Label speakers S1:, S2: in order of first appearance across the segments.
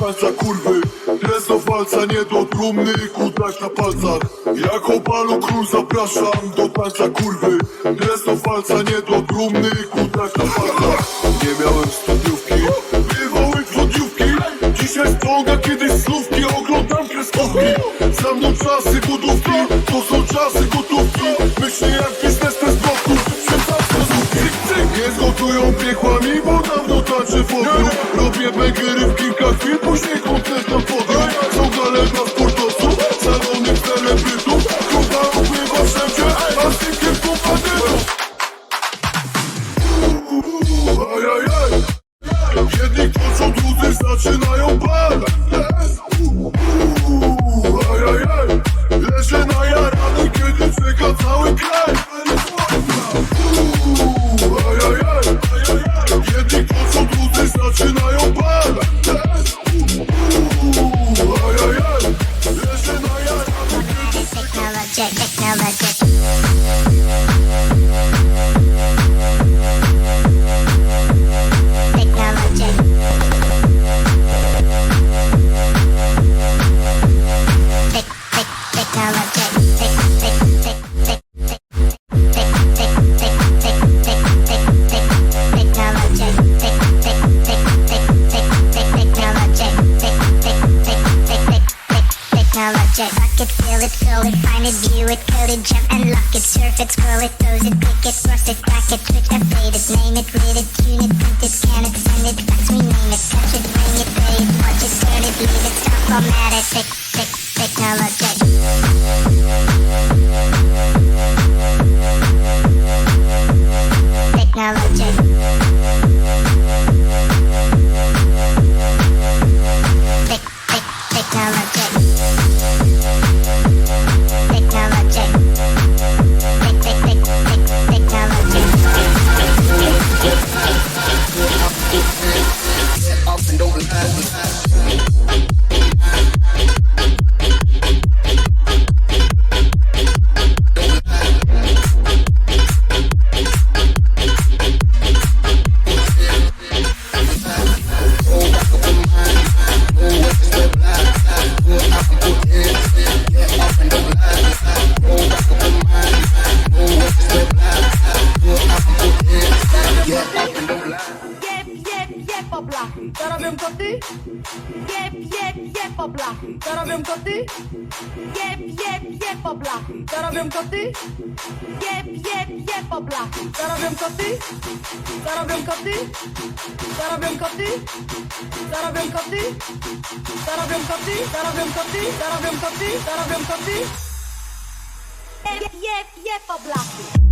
S1: Tańca kurwy. Dres do walca, nie do trumny, kudlak na palcach. Jako balu król zapraszam do tańca kurwy. Dres do walca, nie do trumny, kudlak na palcach. Nie miałem studiówki, bywały studiówki Dzisiaj ściąga kiedyś słówki, oglądam kreskówki. Za mną czasy budówki, to są czasy gotówki. Myślę jak biznes bez bloków, sprzedam wskazówki Nie zgotują piekłami, bo dawno tańczę wokół Robię begery
S2: it, it, find it, view it, code it, jump and lock it, surf it, scroll it, close it, pick it, brush it, crack it, switch, update it, name it, read it, tune it, print it, scan it, send it, fax, rename it, touch it, bring it, pay it, watch it, turn it, leave it, stop, format it, tick, tick, technologic. Technologic.
S3: Koty? Jeb, jeb, jeb oblachy, to robią koty? To robią koty? To robią koty? To robią koty? To robią koty? To robią koty? To robią koty? To robią koty? Jeb, jeb, jeb oblachy.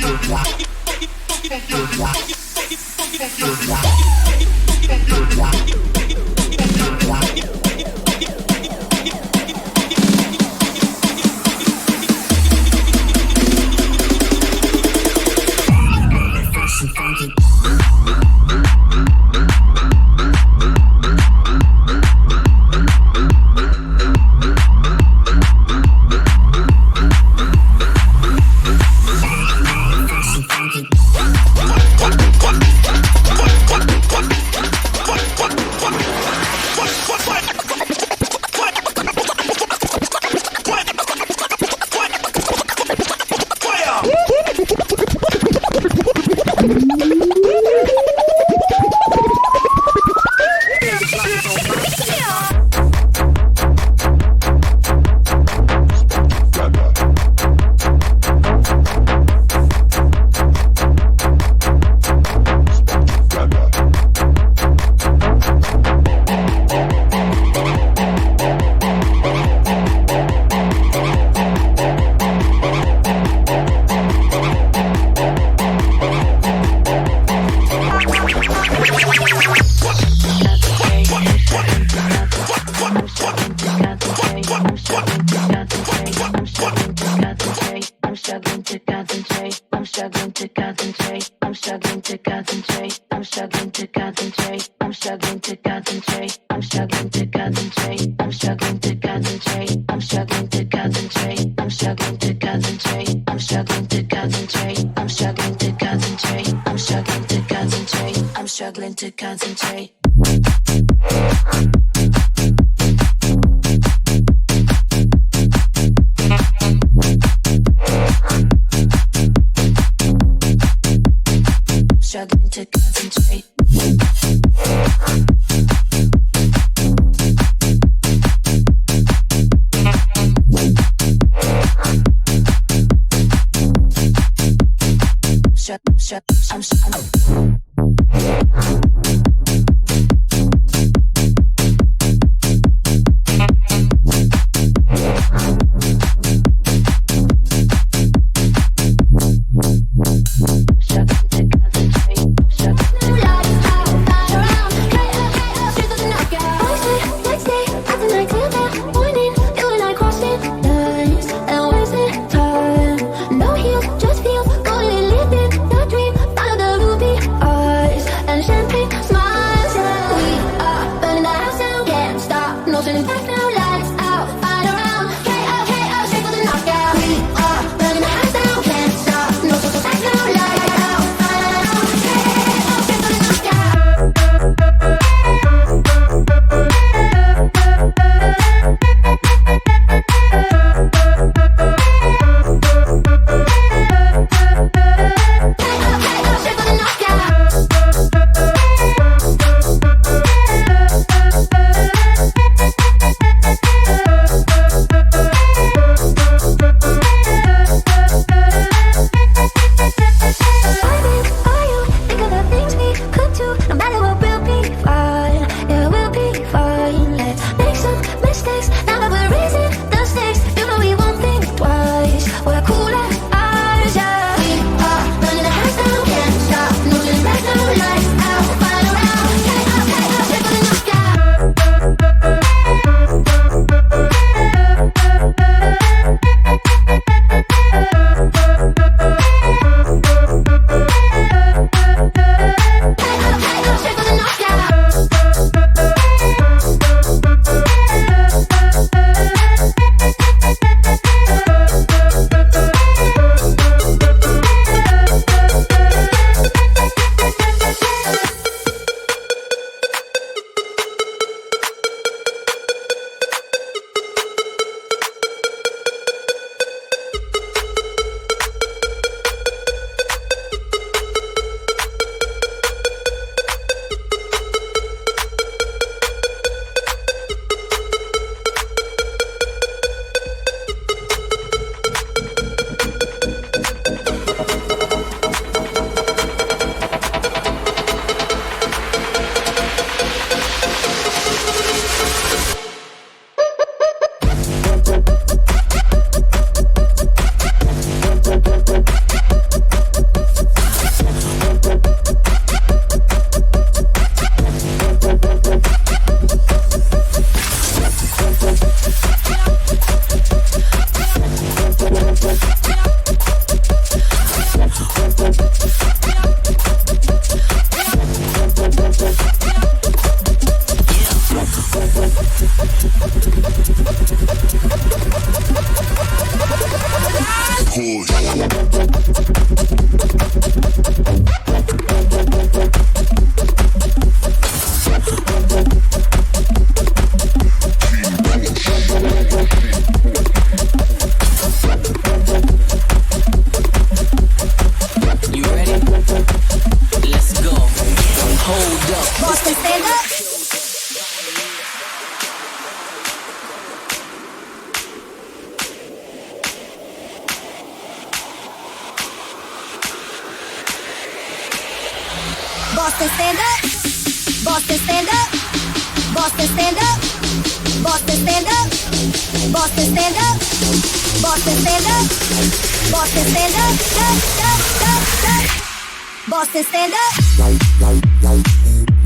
S4: Yeah. To concentrate.
S5: Boston stand up, up, up, up, up. Boston stand up. Light, light, light,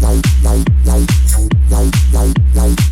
S5: light, light, light, light, light,
S4: light.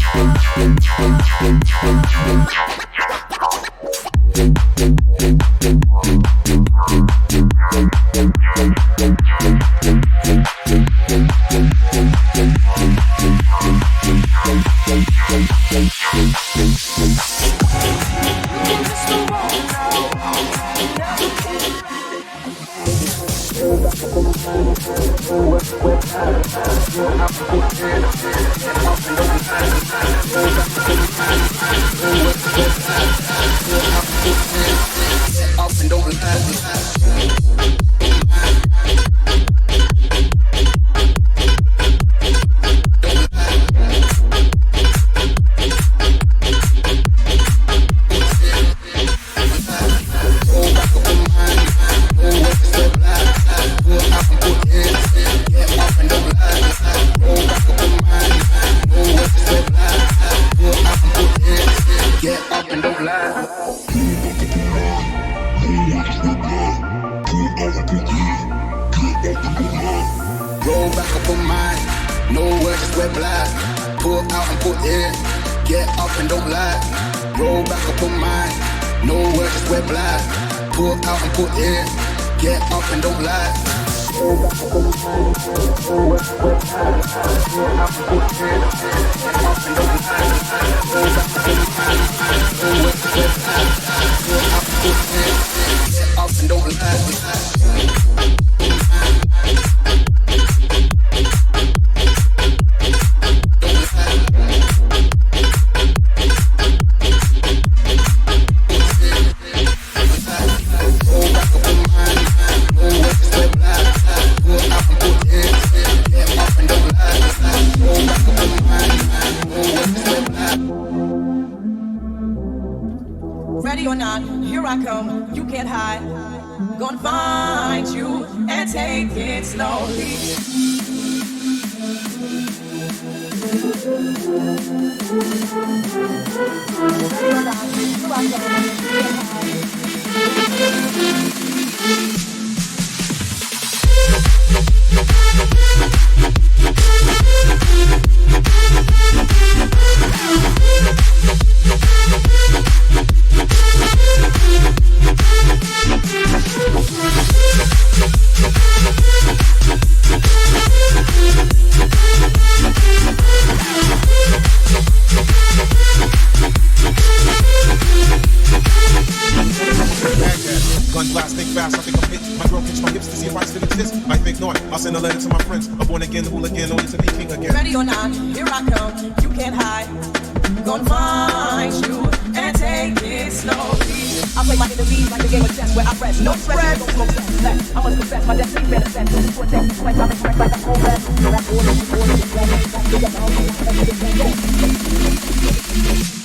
S4: and don't lie. Roll back up on mine. No words, just wear black. Pull out and put in. Get up and don't lie.
S6: Nope, nope,
S7: nope. One glass, think fast, I think I'm hit. My girl pinched my hips to see if I still exist. I think not. I'll send a letter to my friends. A born again hooligan, only to be king again.
S6: Ready or not, here I come. You can't hide. Gonna find you and take it slowly. I play my enemies like a game of chess where I press. No stress, no smoke, no left. I must confess my destiny manifests. Don't sweat that sweat, I'm right. like I'm home left. No, no, no, no, no, no, no,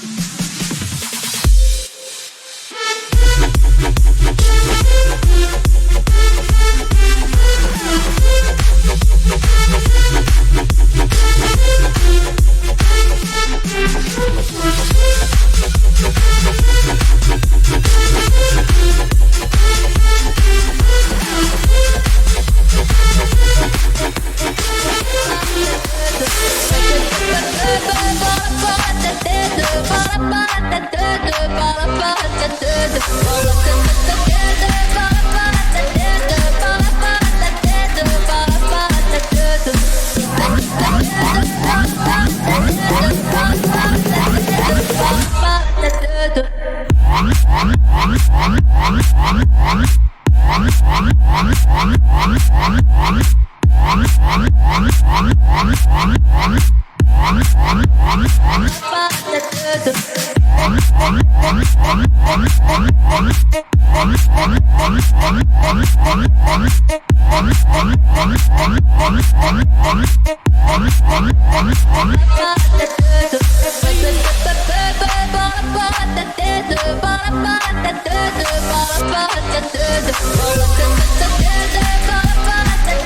S6: But the, but the, but
S8: the, but the, but the, but the, Bala, bala, bala, bala, bala, bala, bala,